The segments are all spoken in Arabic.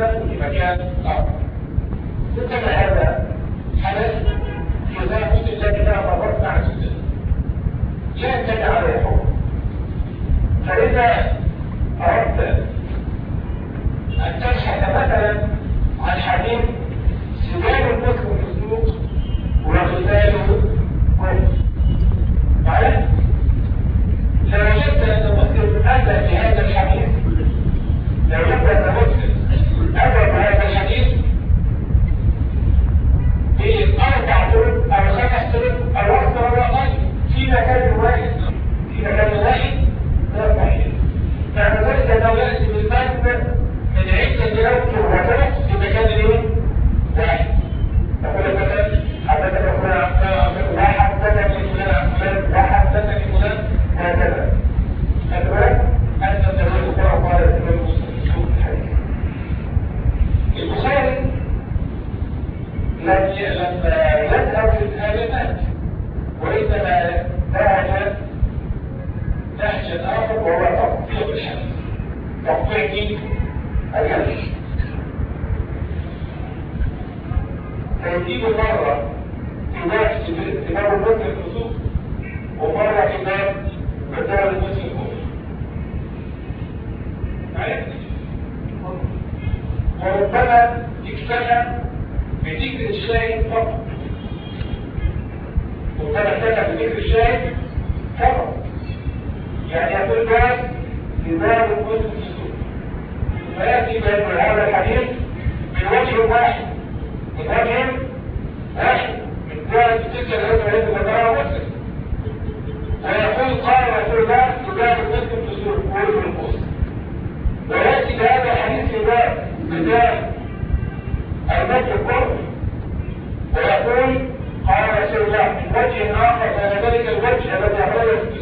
الحديث نفسه في مكان آخر ثم هذا حدث في مسلم الذي لا مرات مع جدا لا ينتهي الحكم فإذا أردت أن تبحث مثلا عن حديث سجال المسلم في السوق وقتاله كفر معايا؟ لو وجدت أن مسلم أتى بهذا الحديث لو وجدت أن مسلم أتى بهذا الحديث بأربع طرق أو خمس طرق أو أكثر وأقل في مكان واحد في مكان واحد لا صحيح فمن ذلك أنه يأتي بالمتن من عدة أوجه وثلاث في مكان إيه؟ واحد تقول مثلا حدثك فلان لا حدثني فلان فلان لا حدثني فلان هكذا هكذا أنت تقول القرآن قال الإمام مسلم في الحديث البخاري لم لما يذهب في الآلات وإنما نهج نهجا آخر وهو تقطيع الحديث تقطيع مين؟ الحديث فيجيب مرة نفس إمام المسلم الخصوص ومرة إمام مدار المسلم الكفر وربما اكتفى بذكر الشاهد فقط. ربما اكتفى بذكر الشاهد فقط. يعني يقول ده إمام المسلم الخصوص. فيأتي بأن هذا الحديث من وجه واحد. ذكرها مسلم. ويقول قال رسول الله تجاه المسلم تسوق وجه القدس. ويأتي بهذا الحديث باب بذلك المسجد ويقول قال رسول الله من وجه آخر على ذلك الوجه الذي أخرجه في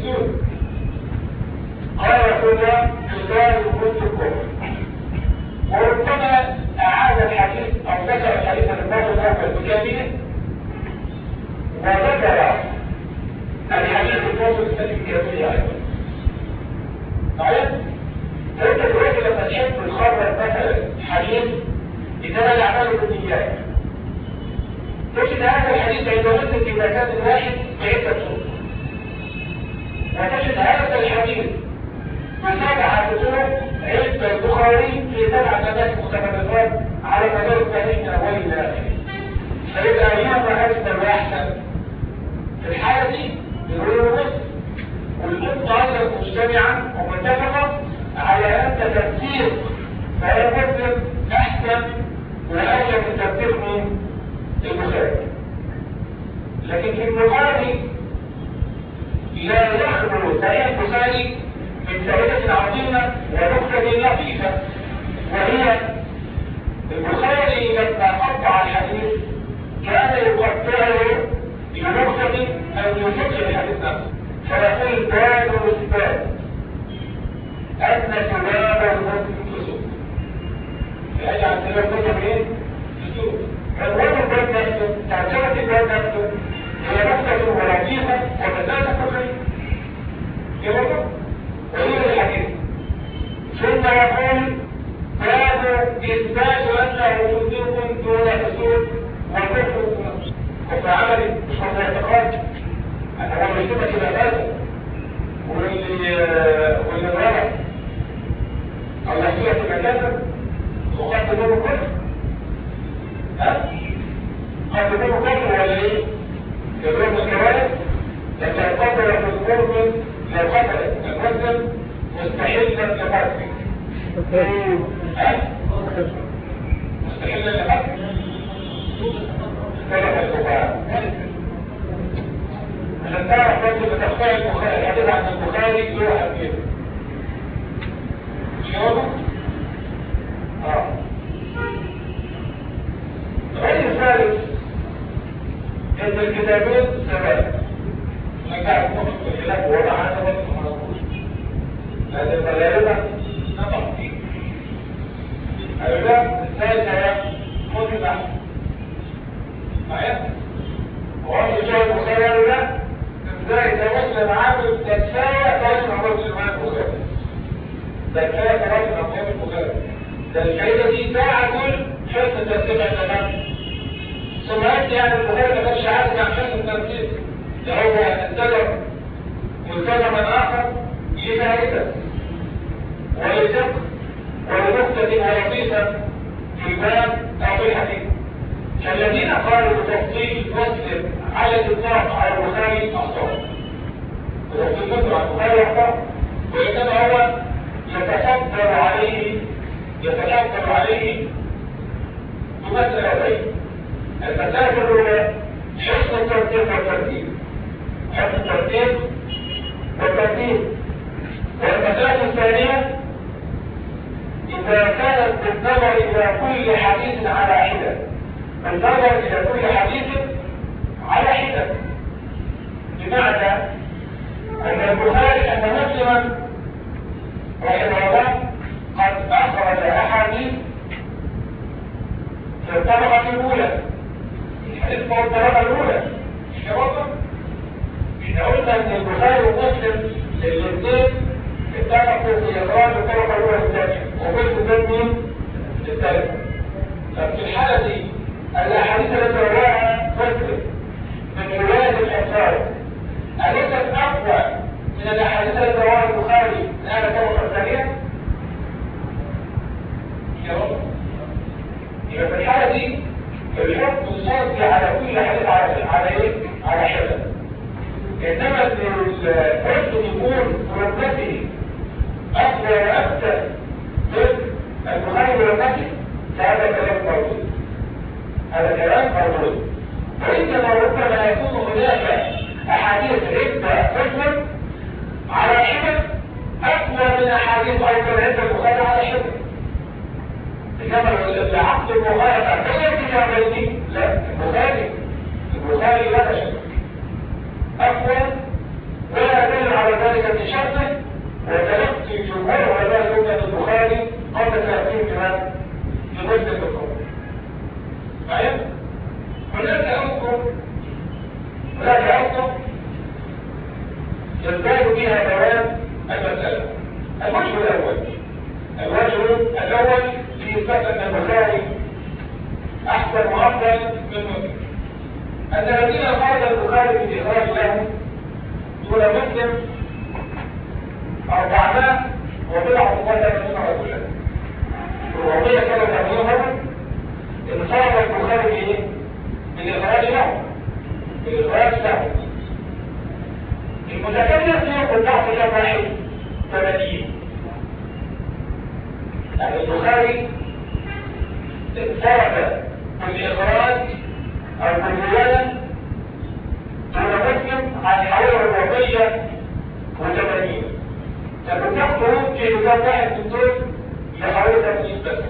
قال رسول الله تجاه المسجد الكفر وربما أعاد الحديث أو ذكر الحديث المرة الأول بكامله وذكر الحديث الفاصل الثاني بكامله أيضا طيب. فأنت دلوقتي لما تحب تخرج مثلا حديث إنما الأعمال بالنيات تجد هذا الحديث عند مسلم في مكان واحد بعدة طرق وتجد هذا الحديث بسبعة طرق عند البخاري في سبع مدارس متفرقات على مدار التاريخ من أول إلى آخره. فيبقى أيهما أكثر وأحسن في الحالة دي يقولوا مسلم والأمة أيضا مجتمعة ومتفقة على أن تفسير فهي مسلم أحسن وأجل من تفسير من البخاري لكن في البخاري لا يخلو صحيح البخاري من فائدة عظيمة ونكتة لطيفة وهي البخاري لما قطع الحديث كان يقطعه بنكتة فيقول باب الإثبات أن سباب المسلم فسوق فيجعل سباب المسلم إيه؟ فسوق فالوجه الباب نفسه ترجمة الباب نفسه هي نكتة ولطيفة ومسألة فقهية يقول وهي الحديث ثم يقول باب إثبات أنه فسوق دون فسوق والكفر كفر عملي مش كفر اعتقاد أنا هو مش كده كده لازم واللي برضه بتختار البخاري الحديث عن البخاري له أهمية مش كده؟ آه غير الثالث ان الكتابين ثلاث نجعل مخطط الخلاف ووضع هذا وضع مرضوش هذا الغالبة نطق فيه الباب الثالثة مطلع معايا وهو شايف الخير لا إزاي ده كفايه ثلاث مرات الامام البخاري ده كفايه ثلاث مرات البخاري ده الفائده دي تعدل حسن ترتيب الامام ثم انت يعني البخاري ما كانش عارف عن حسن ترتيب ده هو انتجر ملتزما آخر لفائده ولفقه ولنكته ولطيفه في الباب أو في الحديث فالذين قالوا بتفصيل مسلم على الإطلاق على البخاري أخطأوا. وتفصيل مسلم على البخاري وإنما هو يتفضل عليه يتفضل عليه بمسألتين المسألة الأولى حسن الترتيب والترتيب. حسن الترتيب والترتيب. والمسألة الثانية إذا كانت بالنظر إلى كل حديث على حدة النظر إلى كل حديث على حدة بمعنى أن البخاري أن مسلما رحمه الله قد أخرج أحاديث في الطبقة الأولى الحديث هو الطبقة الأولى كده إحنا قلنا إن البخاري ومسلم الاثنين اتفقوا في اخراج الطبقة الأولى الثانية وقلت ده مين؟ الثالثة ففي الحالة دي التي رواها مسلم من رواية الأنصار. أليست أقوى من الأحاديث التي رواها البخاري؟ من أهل الطبقة الثانية؟ يبقى في الحالة دي الحكم يصدي على كل حديث على على إيه؟ على حدث. إنما الحكم يكون مرتبه اقوى وأكثر من البخاري مرتبه فهذا كلام موجود. هذا كلام موجود وانما ربما يكون هناك أحاديث عدة تثبت على حدث أقوى من أحاديث أيضا عند البخاري على حدث إنما العقد المخالفه هي كتابتي لا البخاري البخاري لا شك أقوى ولا يدل على ذلك بشرطه وتلقي الجمهور علماء الأمة البخاري قبل تأثير كمان في ضد الدكتور معايا هناك أمر. هناك أمر. يزداد بها بيان المسألة. الوجه الأول. الوجه الأول في إثبات أن البخاري أحسن وأفضل من مسلم أن الذين قال البخاري في اخراج له دون مسلم أربعمائة وبضع مقدمة من رجلا الربيع تقريبا انفرد البخاري بايه؟ بالاخراج له بالاخراج له المتكلم كم واحد 80 يعني البخاري انفرد بالإخراج أو بالرواية دون مسلم عن حوالي الربية وثمانين لكن تاخدوا في كتاب واحد من دول لحوالي 80 بس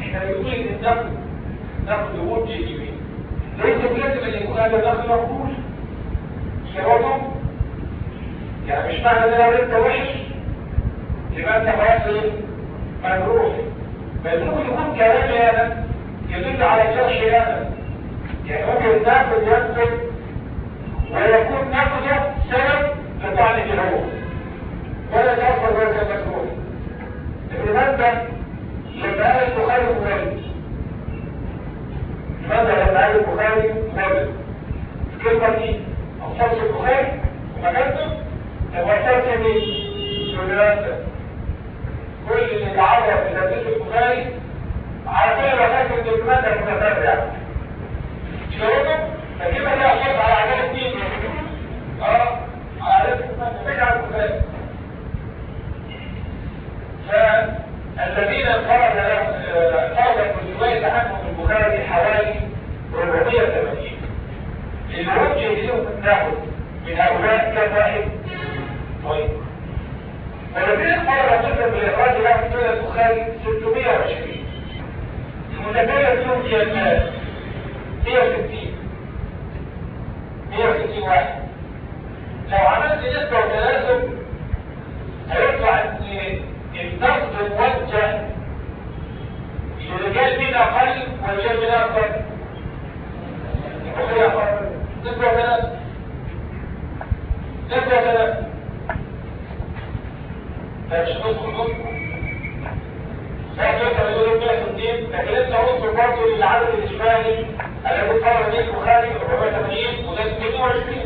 إحنا النقد نقد وجه يمين ليس لازم ان يكون هذا النقد مقبول شروطه يعني مش معنى إن انت وحش؟ يبقى أنت خلاص إيه؟ مجروح مجروح يكون كلامي هذا يدل على جرح هذا يعني ممكن ناخد ينقل ويكون ناخده سبب لطعن الجروح ولا تأثر ذلك المجروح لماذا لما قال البخاري مبارد لما قال البخاري مبارد الكلمة دي أوصلت البخاري؟ ومكانته وصلت مين؟ سلالة كل اللي تعرض إلى حديث البخاري عارفين وفاة الدكمات المتفرع شروطه فكيف هي أشرف على عدالة مين؟ آه على عدالة البخاري. فالذين فرض فرضت الرواية عنهم البخاري حوالي 480 الموجه لهم ناخد من هؤلاء كم واحد طيب والذين فرض مسلم بالإخراج له سنة البخاري 620 المتكلم فيهم هي المال. 160 160 تبدا ثلاثة فمش نص نص لكن انت بتقول 160 لكن انت عنصر برضه للعدد الإجمالي. الذي قام به البخاري 480 وده 22